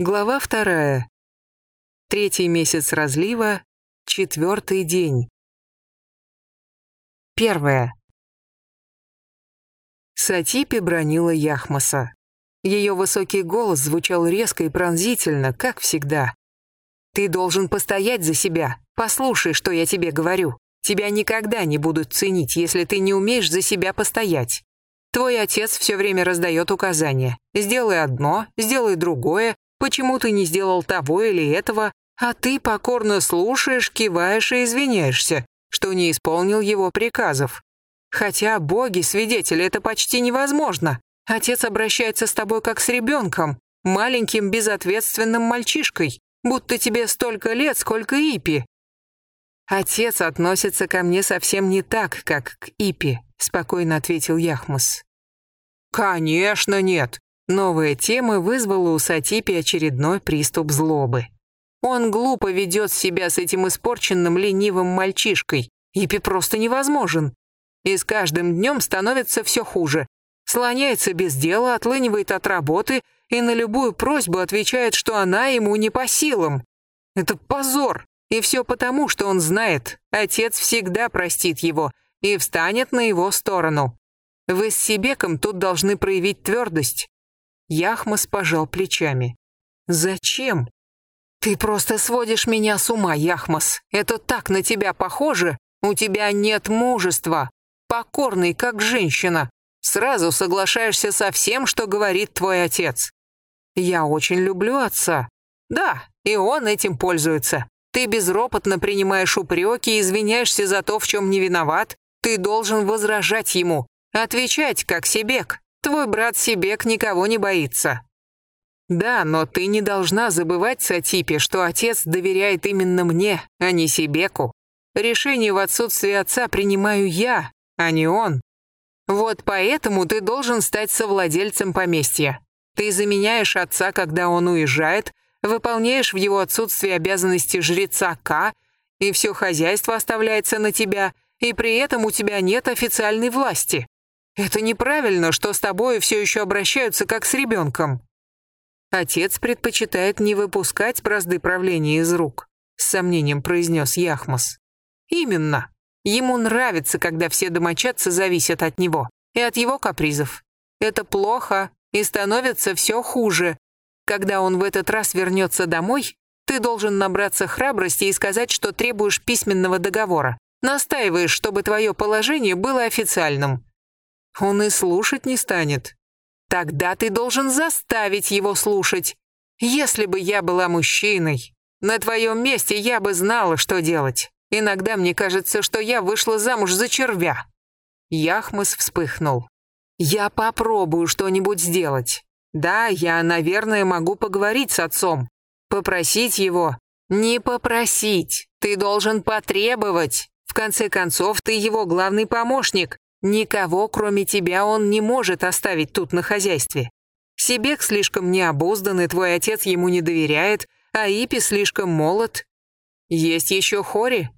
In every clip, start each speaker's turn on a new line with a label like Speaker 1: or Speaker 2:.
Speaker 1: Глава вторая. Третий месяц разлива, четвертый день. Первое. Сатипи бронила Яхмаса. Ее высокий голос звучал резко и пронзительно, как всегда. «Ты должен постоять за себя. Послушай, что я тебе говорю. Тебя никогда не будут ценить, если ты не умеешь за себя постоять. Твой отец все время раздает указания. Сделай одно, сделай другое, Почему ты не сделал того или этого, а ты покорно слушаешь, киваешь и извиняешься, что не исполнил его приказов? Хотя, боги, свидетели, это почти невозможно. Отец обращается с тобой как с ребенком, маленьким безответственным мальчишкой, будто тебе столько лет, сколько Ипи. Отец относится ко мне совсем не так, как к Ипи, спокойно ответил Яхмус. Конечно, нет. Новая тема вызвала у Сатипи очередной приступ злобы. Он глупо ведет себя с этим испорченным ленивым мальчишкой. Ипи просто невозможен. И с каждым днем становится все хуже. Слоняется без дела, отлынивает от работы и на любую просьбу отвечает, что она ему не по силам. Это позор. И все потому, что он знает, отец всегда простит его и встанет на его сторону. Вы с Сибеком тут должны проявить твердость. Яхмас пожал плечами. «Зачем?» «Ты просто сводишь меня с ума, Яхмас. Это так на тебя похоже. У тебя нет мужества. Покорный, как женщина. Сразу соглашаешься со всем, что говорит твой отец. Я очень люблю отца. Да, и он этим пользуется. Ты безропотно принимаешь упреки и извиняешься за то, в чем не виноват. Ты должен возражать ему, отвечать, как Себек. Твой брат Сибек никого не боится. Да, но ты не должна забывать, Сатипе, что отец доверяет именно мне, а не Сибеку. Решение в отсутствие отца принимаю я, а не он. Вот поэтому ты должен стать совладельцем поместья. Ты заменяешь отца, когда он уезжает, выполняешь в его отсутствие обязанности жреца К, и все хозяйство оставляется на тебя, и при этом у тебя нет официальной власти. Это неправильно, что с тобой все еще обращаются как с ребенком. Отец предпочитает не выпускать бразды правления из рук, с сомнением произнес Яхмас. Именно. Ему нравится, когда все домочадцы зависят от него и от его капризов. Это плохо и становится все хуже. Когда он в этот раз вернется домой, ты должен набраться храбрости и сказать, что требуешь письменного договора. Настаиваешь, чтобы твое положение было официальным. Он и слушать не станет. Тогда ты должен заставить его слушать. Если бы я была мужчиной, на твоем месте я бы знала, что делать. Иногда мне кажется, что я вышла замуж за червя». Яхмас вспыхнул. «Я попробую что-нибудь сделать. Да, я, наверное, могу поговорить с отцом. Попросить его. Не попросить. Ты должен потребовать. В конце концов, ты его главный помощник. Никого, кроме тебя, он не может оставить тут на хозяйстве. Себек слишком необуздан, и твой отец ему не доверяет, а Ипи слишком молод. Есть еще Хори.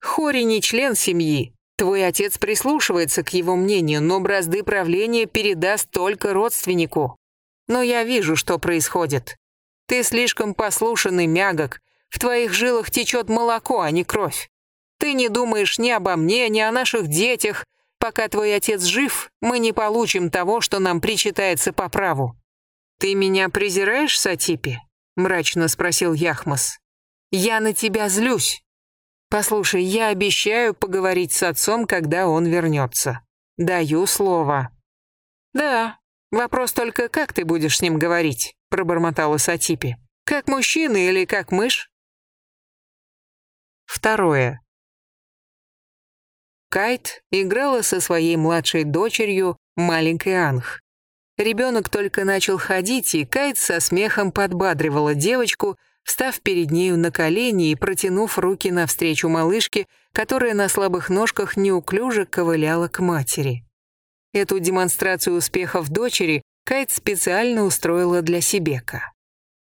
Speaker 1: Хори не член семьи. Твой отец прислушивается к его мнению, но бразды правления передаст только родственнику. Но я вижу, что происходит. Ты слишком послушанный мягок. В твоих жилах течет молоко, а не кровь. Ты не думаешь ни обо мне, ни о наших детях, Пока твой отец жив, мы не получим того, что нам причитается по праву». «Ты меня презираешь, Сатипи?» — мрачно спросил Яхмас. «Я на тебя злюсь. Послушай, я обещаю поговорить с отцом, когда он вернется. Даю слово». «Да, вопрос только, как ты будешь с ним говорить?» — пробормотала Сатипи. «Как мужчина или как мышь?» Второе. Кайт играла со своей младшей дочерью, маленькой Анх. Ребенок только начал ходить, и Кайт со смехом подбадривала девочку, встав перед нею на колени и протянув руки навстречу малышке, которая на слабых ножках неуклюже ковыляла к матери. Эту демонстрацию успехов дочери Кайт специально устроила для Сибека.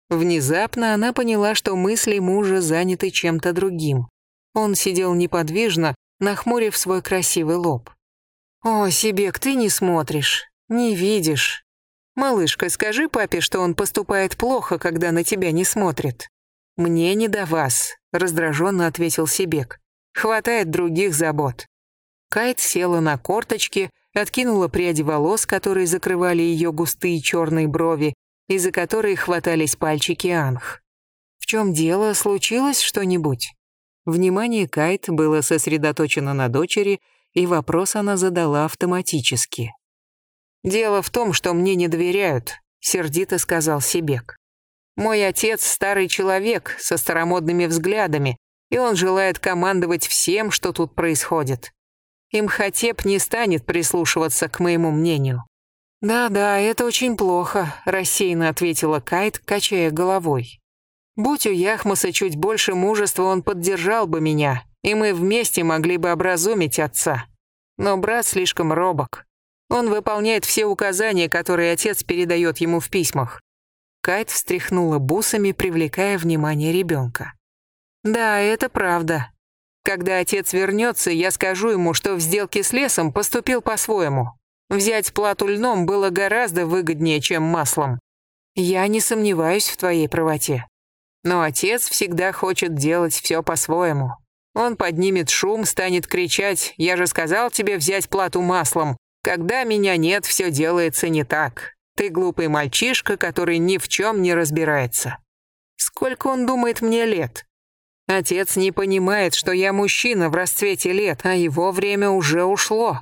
Speaker 1: Внезапно она поняла, что мысли мужа заняты чем-то другим. Он сидел неподвижно, нахмурив свой красивый лоб. «О, Сибек, ты не смотришь, не видишь. «Малышка, скажи папе, что он поступает плохо, когда на тебя не смотрит». «Мне не до вас», — раздраженно ответил Сибек. «Хватает других забот». Кайт села на корточки, откинула пряди волос, которые закрывали ее густые черные брови, из-за которой хватались пальчики Анх. «В чем дело? Случилось что-нибудь?» Внимание Кайт было сосредоточено на дочери, и вопрос она задала автоматически. «Дело в том, что мне не доверяют», — сердито сказал Сибек. «Мой отец — старый человек со старомодными взглядами, и он желает командовать всем, что тут происходит. Имхотеп не станет прислушиваться к моему мнению». «Да-да, это очень плохо», — рассеянно ответила Кайт, качая головой. «Будь у Яхмаса чуть больше мужества, он поддержал бы меня, и мы вместе могли бы образумить отца. Но брат слишком робок. Он выполняет все указания, которые отец передает ему в письмах». Кайт встряхнула бусами, привлекая внимание ребенка. «Да, это правда. Когда отец вернется, я скажу ему, что в сделке с лесом поступил по-своему. Взять плату льном было гораздо выгоднее, чем маслом. Я не сомневаюсь в твоей правоте. Но отец всегда хочет делать все по-своему. Он поднимет шум, станет кричать «Я же сказал тебе взять плату маслом!» Когда меня нет, все делается не так. Ты глупый мальчишка, который ни в чем не разбирается. Сколько он думает мне лет? Отец не понимает, что я мужчина в расцвете лет, а его время уже ушло.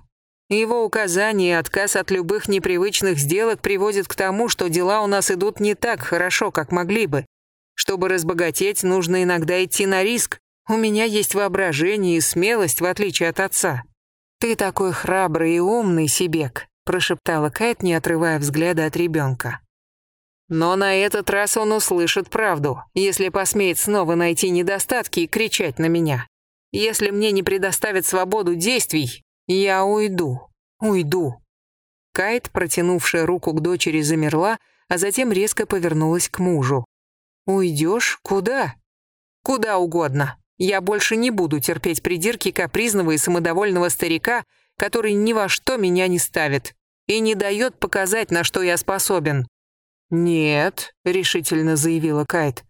Speaker 1: Его указания и отказ от любых непривычных сделок приводят к тому, что дела у нас идут не так хорошо, как могли бы. Чтобы разбогатеть, нужно иногда идти на риск. У меня есть воображение и смелость, в отличие от отца. «Ты такой храбрый и умный, Сибек», – прошептала Кэт, не отрывая взгляда от ребенка. Но на этот раз он услышит правду, если посмеет снова найти недостатки и кричать на меня. Если мне не предоставят свободу действий, «Я уйду, уйду». Кайт, протянувшая руку к дочери, замерла, а затем резко повернулась к мужу. «Уйдешь? Куда?» «Куда угодно. Я больше не буду терпеть придирки капризного и самодовольного старика, который ни во что меня не ставит и не дает показать, на что я способен». «Нет», — решительно заявила Кайт.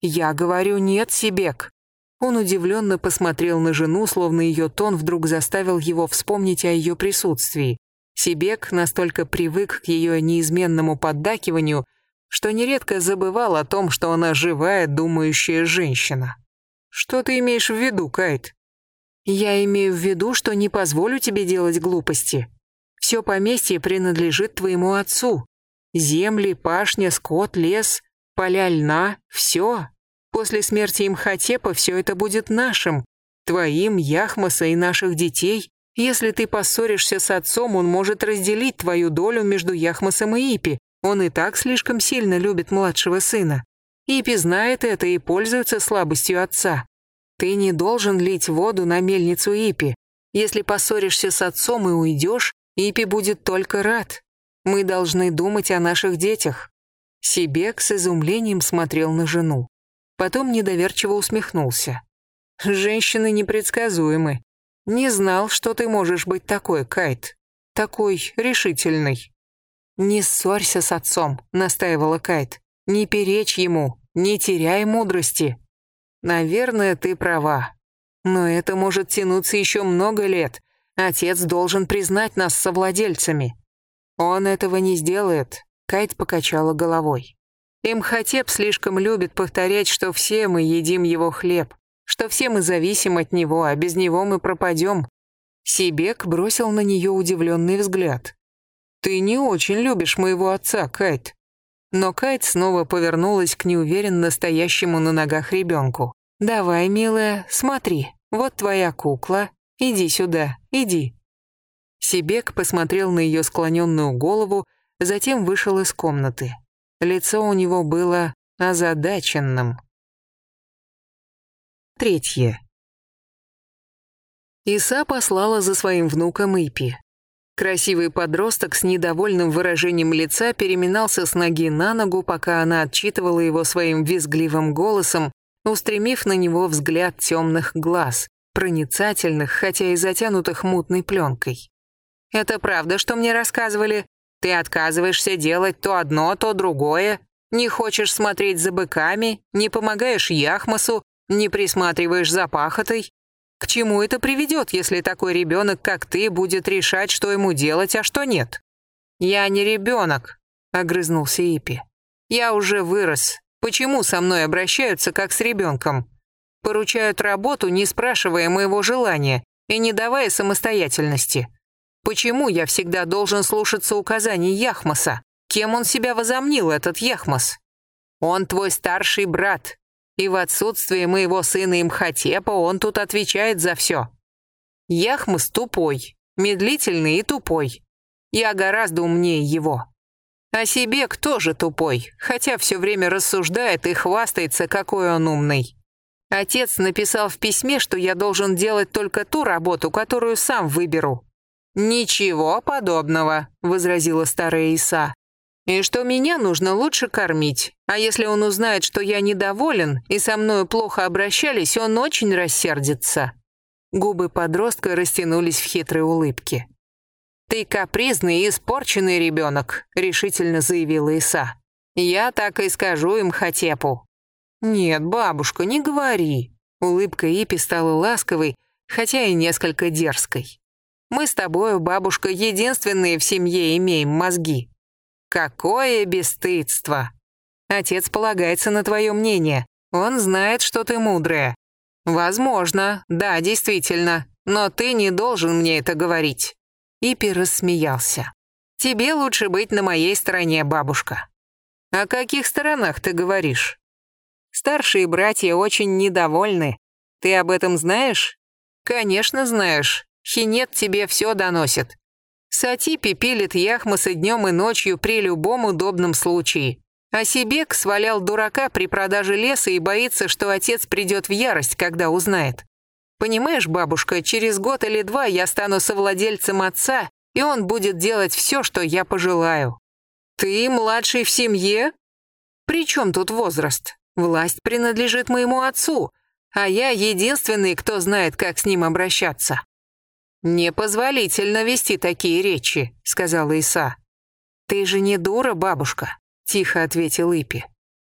Speaker 1: «Я говорю нет, Сибек. Он удивленно посмотрел на жену, словно ее тон вдруг заставил его вспомнить о ее присутствии. Сибек настолько привык к ее неизменному поддакиванию, что нередко забывал о том, что она живая, думающая женщина. «Что ты имеешь в виду, Кайт?» «Я имею в виду, что не позволю тебе делать глупости. Все поместье принадлежит твоему отцу. Земли, пашня, скот, лес, поля льна — все. После смерти Имхотепа все это будет нашим, твоим, Яхмаса и наших детей. Если ты поссоришься с отцом, он может разделить твою долю между Яхмасом и Ипи. Он и так слишком сильно любит младшего сына. Ипи знает это и пользуется слабостью отца. Ты не должен лить воду на мельницу Ипи. Если поссоришься с отцом и уйдешь, Ипи будет только рад. Мы должны думать о наших детях». Сибек с изумлением смотрел на жену. Потом недоверчиво усмехнулся. «Женщины непредсказуемы. Не знал, что ты можешь быть такой, Кайт. Такой решительный». «Не ссорься с отцом», — настаивала Кайт. «Не перечь ему, не теряй мудрости». «Наверное, ты права. Но это может тянуться еще много лет. Отец должен признать нас совладельцами». «Он этого не сделает», — Кайт покачала головой. Имхотеп слишком любит повторять, что все мы едим его хлеб, что все мы зависим от него, а без него мы пропадем. Сибек бросил на нее удивленный взгляд. «Ты не очень любишь моего отца, Кайт». Но Кайт снова повернулась к неуверенно стоящему на ногах ребенку. «Давай, милая, смотри, вот твоя кукла. Иди сюда, иди». Сибек посмотрел на ее склоненную голову, затем вышел из комнаты. Лицо у него было озадаченным. Третье. Иса послала за своим внуком Ипи. Красивый подросток с недовольным выражением лица переминался с ноги на ногу, пока она отчитывала его своим визгливым голосом, устремив на него взгляд темных глаз, проницательных, хотя и затянутых мутной пленкой. «Это правда, что мне рассказывали? Ты отказываешься делать то одно, то другое, не хочешь смотреть за быками, не помогаешь Яхмасу, не присматриваешь за пахотой. К чему это приведет, если такой ребенок, как ты, будет решать, что ему делать, а что нет? Я не ребенок, огрызнулся Ипи. Я уже вырос. Почему со мной обращаются как с ребенком? Поручают работу, не спрашивая моего желания и не давая самостоятельности. Почему я всегда должен слушаться указаний Яхмаса? Кем он себя возомнил, этот Яхмас? Он твой старший брат, и в отсутствие моего сына Имхотепа он тут отвечает за все. Яхмас тупой, медлительный и тупой. Я гораздо умнее его. А себе кто же тупой, хотя все время рассуждает и хвастается, какой он умный. Отец написал в письме, что я должен делать только ту работу, которую сам выберу. «Ничего подобного», — возразила старая Иса. «И что меня нужно лучше кормить. А если он узнает, что я недоволен и со мною плохо обращались, он очень рассердится». Губы подростка растянулись в хитрой улыбке. «Ты капризный и испорченный ребенок», — решительно заявила Иса. «Я так и скажу им Хатепу. «Нет, бабушка, не говори». Улыбка Ипи стала ласковой, хотя и несколько дерзкой. «Мы с тобою, бабушка, единственные в семье имеем мозги». «Какое бесстыдство!» «Отец полагается на твое мнение. Он знает, что ты мудрая». «Возможно, да, действительно, но ты не должен мне это говорить». Ипи рассмеялся. «Тебе лучше быть на моей стороне, бабушка». «О каких сторонах ты говоришь?» Старшие братья очень недовольны. Ты об этом знаешь? Конечно, знаешь. Хинет тебе все доносит. Сатипи пилит Яхмаса днем и ночью при любом удобном случае. А Сибек свалял дурака при продаже леса и боится, что отец придет в ярость, когда узнает. Понимаешь, бабушка, через год или два я стану совладельцем отца, и он будет делать все, что я пожелаю. Ты младший в семье? При чем тут возраст? Власть принадлежит моему отцу, а я единственный, кто знает, как с ним обращаться». «Непозволительно вести такие речи», — сказала Иса. «Ты же не дура, бабушка», — тихо ответил Ипи.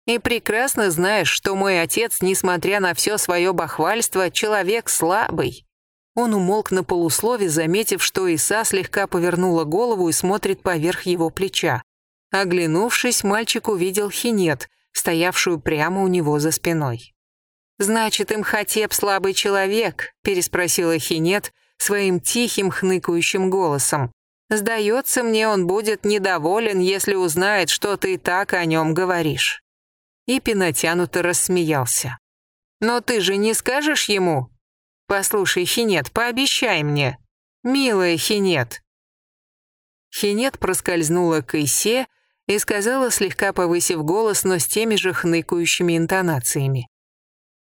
Speaker 1: «И прекрасно знаешь, что мой отец, несмотря на все свое бахвальство, человек слабый». Он умолк на полуслове, заметив, что Иса слегка повернула голову и смотрит поверх его плеча. Оглянувшись, мальчик увидел хинет, стоявшую прямо у него за спиной. «Значит, Имхотеп слабый человек?» — переспросила Хинет своим тихим хныкающим голосом. «Сдается мне, он будет недоволен, если узнает, что ты так о нем говоришь». Ипи натянуто рассмеялся. «Но ты же не скажешь ему?» «Послушай, Хинет, пообещай мне». «Милая Хинет». Хинет проскользнула к Исе и сказала, слегка повысив голос, но с теми же хныкающими интонациями.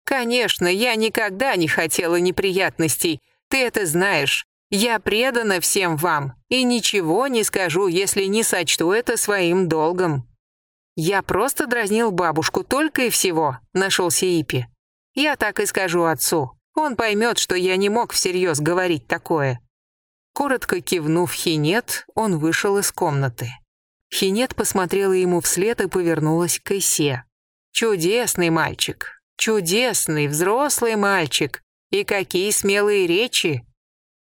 Speaker 1: «Конечно, я никогда не хотела неприятностей, ты это знаешь. Я предана всем вам и ничего не скажу, если не сочту это своим долгом». «Я просто дразнил бабушку только и всего», — нашелся Ипи. «Я так и скажу отцу. Он поймет, что я не мог всерьез говорить такое». Коротко кивнув хинет, он вышел из комнаты. Хинет посмотрела ему вслед и повернулась к Исе. «Чудесный мальчик, чудесный взрослый мальчик. И какие смелые речи!»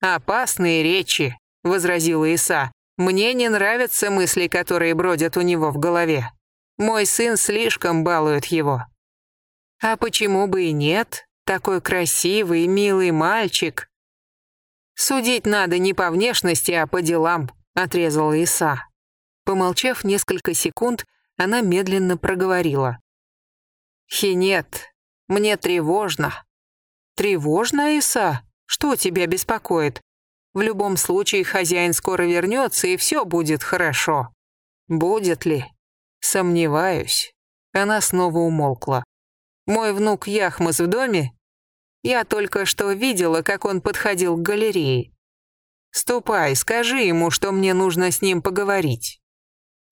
Speaker 1: «Опасные речи», — возразила Иса. «Мне не нравятся мысли, которые бродят у него в голове. Мой сын слишком балует его». «А почему бы и нет? Такой красивый, милый мальчик». «Судить надо не по внешности, а по делам», — отрезала Иса. Помолчав несколько секунд, она медленно проговорила. «Хинет, мне тревожно». «Тревожно, Иса? Что тебя беспокоит? В любом случае хозяин скоро вернется, и все будет хорошо». «Будет ли?» «Сомневаюсь». Она снова умолкла. «Мой внук Яхмас в доме?» «Я только что видела, как он подходил к галерее. Ступай, скажи ему, что мне нужно с ним поговорить».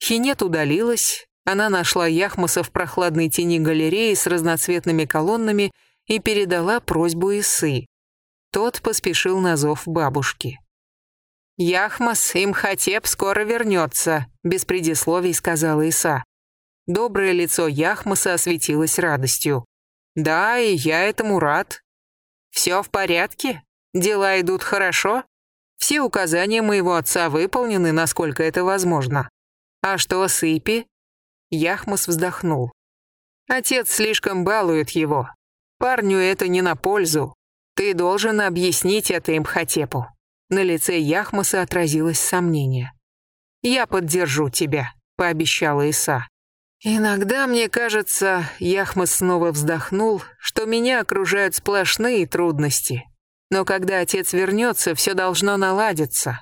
Speaker 1: Хинет удалилась, она нашла Яхмаса в прохладной тени галереи с разноцветными колоннами и передала просьбу Исы. Тот поспешил на зов бабушки. «Яхмас Имхотеп скоро вернется», — без предисловий сказала Иса. Доброе лицо Яхмаса осветилось радостью. «Да, и я этому рад. Все в порядке? Дела идут хорошо? Все указания моего отца выполнены, насколько это возможно. А что с Ипи?» Яхмас вздохнул. «Отец слишком балует его. Парню это не на пользу. Ты должен объяснить это Имхотепу. На лице Яхмаса отразилось сомнение. «Я поддержу тебя», — пообещала Иса. «Иногда мне кажется, Яхмас снова вздохнул, что меня окружают сплошные трудности. Но когда отец вернется, все должно наладиться.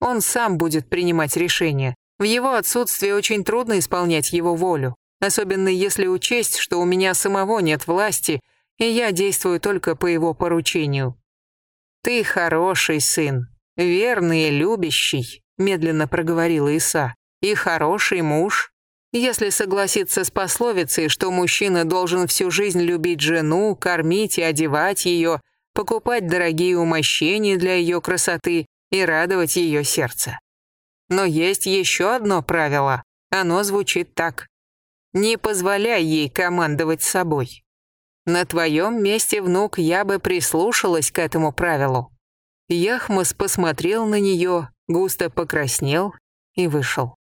Speaker 1: Он сам будет принимать решения. В его отсутствие очень трудно исполнять его волю, особенно если учесть, что у меня самого нет власти, и я действую только по его поручению. «Ты хороший сын, верный и любящий», — медленно проговорила Иса, «и хороший муж. Если согласиться с пословицей, что мужчина должен всю жизнь любить жену, кормить и одевать ее, покупать дорогие умощения для ее красоты и радовать ее сердце. Но есть еще одно правило. Оно звучит так. Не позволяй ей командовать собой. На твоем месте, внук, я бы прислушалась к этому правилу». Яхмас посмотрел на нее, густо покраснел и вышел.